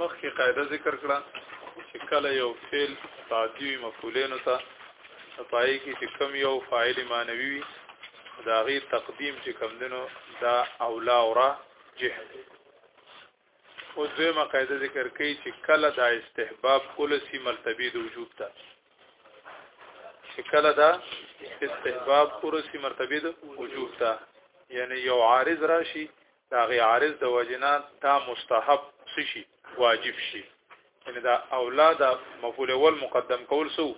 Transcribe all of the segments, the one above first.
مخکې قاعده ذکر کړه چې کله یو فعل تعدی مفعولین ته پای کې چې کم یو فاعل معنوي وي دا غي تقدیم چې کم دنو دا اولا اورا جهه او دویمه قاعده ذکر کوي چې کله دا استحباب کول سي مرتبه د وجوب ته چې کله دا استحباب کول سي مرتبه د وجوب ته یعنی یو عارض راشي دا غي عارض د وجنات تا مستحب شي واجب شي یعنی دا اولا دا مفعول اول مقدم کول سو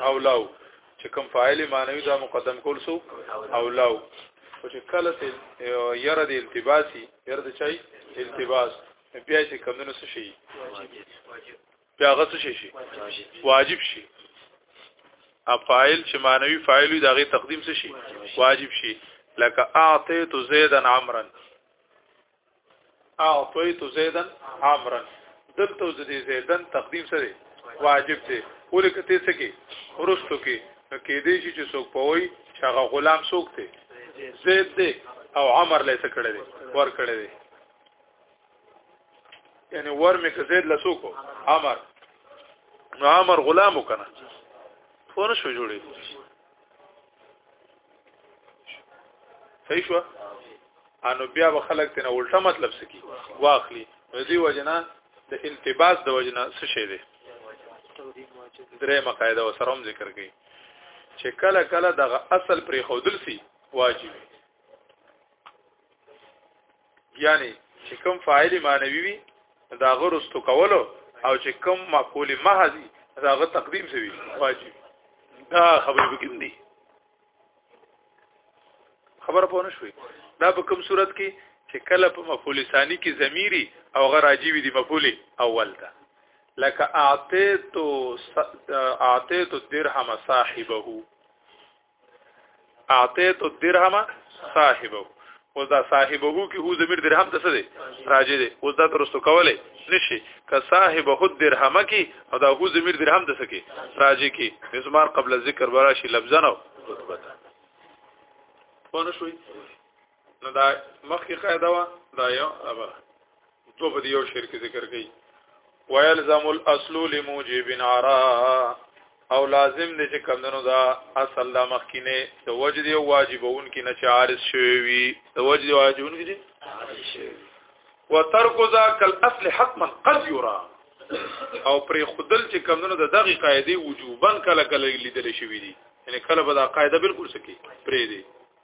اولاو چې کوم فاعل معنوي دا مقدم کول سو اولاو او چې کله ته یره د التباسي یره د چای التباس بیا چې کوم نو څه شي بیا هغه څه شي واجب شي افعال چې معنوي فاعل وي دغه تقدیم څه شي واجب شي لکه اعطيت زيدا عمرا او طویت زیدن عمرن دلته د دې زیدن تقدیم سره واجب دی ولې کته څه کې ورستو کې کې دې شي چې څوک پوي چې هغه غلام څوک دی زید دی او عمر لې څه کړی دی ور کړی دی یعنی ور مې که زید لسوکو عمر نو عمر غلام وکنه فونه شو جوړي صحیح شو انو بیا به خلک تنه الټا مطلب سکی واخلي دې وجنه د التباس د وجنه څه شي دي درې مقاعده وسروم ذکر کړي چې کله کله دغه اصل پرې خودل سي واجب یعنی چې کوم فاعل معنوي وي دا غرستو کولو او چې کوم مفعول محضی دا غ تقدیم سوي واجب دا خبرې بګم دي خبر پوه نه شوي دا په کوم صورت کې چې کله په مفعول ثانی کې ضمیری او غ راجی وي د مفعول اول ته لکه اعطیت اعطیت درهم صاحبه اعطيت الدرهم صاحبه اوس دا صاحبه کې هو زمير درهم ته څه دی راځي دی اوس دا ترستو کولای نشي که صاحبه الدرهم کې او دا هو زمير درهم ته څه کې راځي کې زمار قبل ذکر براشي لفظنه رتبه ونه شوي نو دا مخکې قاعده وا دا یو خبره دوه په یو شعر کې ذکر کړي ويلزم الاصل لموجب عرا او لازم دي چې کمندونو دا اصل دا مخکینه د وجد او واجبون کې نه چې عارض شوی وي د وجد او واجبون کې چې عارض شوی وترک ذاک الاصل حتما قد يرى او پرې خودل چې کمونو د دغه قاعده وجوبن کله کله لیدل شوې دي یعنی کله به دا قاعده بالکل سکی پرې دي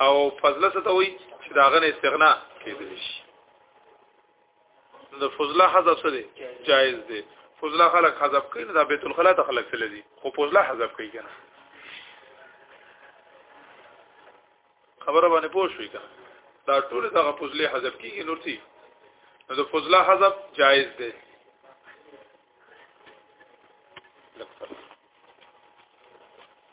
او فضله څه ته وایي چې دا غنه استغنا کېدل شي د فضله حذف څه دی جایز دی فضله خلق حذف کوي دا بیت الخلا ته خلق تل دي خو فضله حذف کوي کنه خبره باندې پوه شوې کنه دا ټول دغه فضله حذف کیږي نور څه نو د فضله حذف جایز دی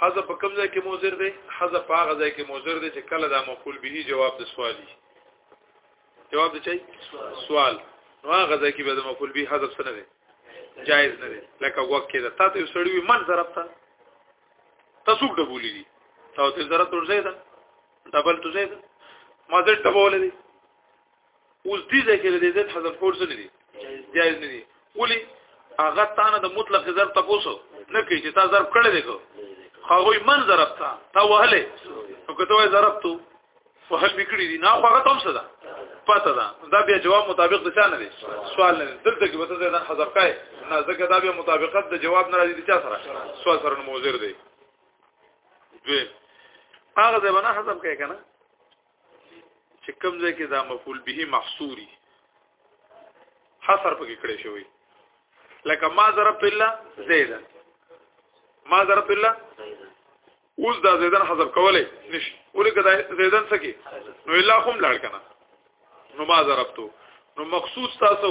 حذف په کوم ځای کې موزر دی حذف په هغه ځای کې موزر دی چې کله دا مقول به جواب د سوالي جواب د چي سوال نو هغه ځای کې به د مقول به حذف سره دی جایز نه دی لکه وخت کې دا تاسو یو سړی من ضرب تا تاسو ډه بولی دي تاسو ته ضرب ورځي دا ډبل تو زید ما دې ډبول دي اوس دې ذکر دې زید حذف کول څه نه دي جایز نه دي ولی هغه تانه د مطلق ضرب تاسو نه کوي چې تاسو ضرب کړی دی کو هغه من ضرب تا تا وهله نو کته وای ضرب تو وهل میکړي دي نه هغه تم څه ده پته ده دا بیا جواب مطابق د چا نه دی سوال نه دلته کې وته ځان حذف کای نه ځکه دا بیا مطابقت د جواب نه راځي د چا سره سوال سره موزر دی دوی هغه ځبنه حذف کای کنه چې کوم ځای کې دا مفعول به محصوري حصر پکې کړی شوی لکه ما ضرب الا زیدا ما ضرب الا اوس دا زیدن حذف کولای نشي ولې کدا زیدن سکی نو الا هم لاړ کنه نو ما ضربتو نو مقصود تاسو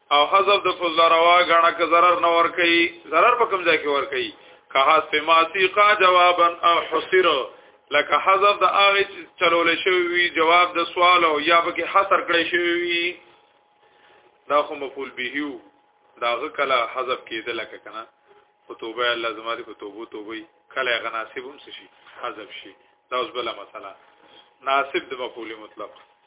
او حذف د فضل روا غاڼه ک zarar نه ور کوي zarar په کوم ځای کې ور کوي که حذف ماسیقا جوابا او حصر لکه حذف د هغه چلول شوی وی جواب د سوال او یا به کې حصر کړی شوی وی دا خو مفعول به یو داغه کله حذف کېدل لکه کنه او توبه الله زما دې په توبو توبې کله غناسب هم شي حذف شي دا اوس بل مسله ناسب د مفعول مطلق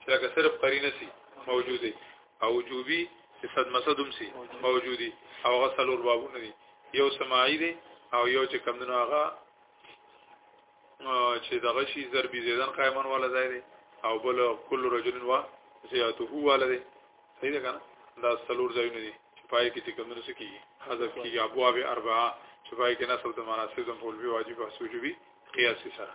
چې لکه صرف قرینه سي موجوده او وجوبي چې صد مسدوم سي موجودي او غسل ور بابونه دي یو سماعي دي او یو چې کم دنو هغه چې دغه شي ضربي زیدن قائمن ولا ځای دي او بل کل رجل وا زیاته هو ولا دي صحیح ده کنه دا سلور ځایونه دي چې پای کې چې کم دنو سکی حذف کیږي ابواب اربعه چې پای کې نسل د مناسب د مولوی واجب او سوجوبي قیاسي سره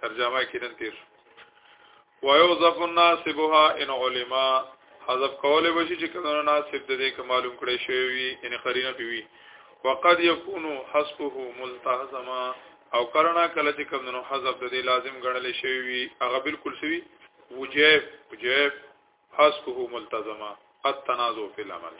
ترجمه کې نن تیر ويوظف الناسبها ان علما حذف کوله بشي چې کله ناسب د دې معلوم کړي شوی وي ان قرینه پیوي وقد يكون حسبه ملتزما او کرنا کله چې کوم نو حذف د دې لازم ګڼل شوی وي هغه بالکل سوي وجيب وجيب حسبه ملتزما التنازع في العمل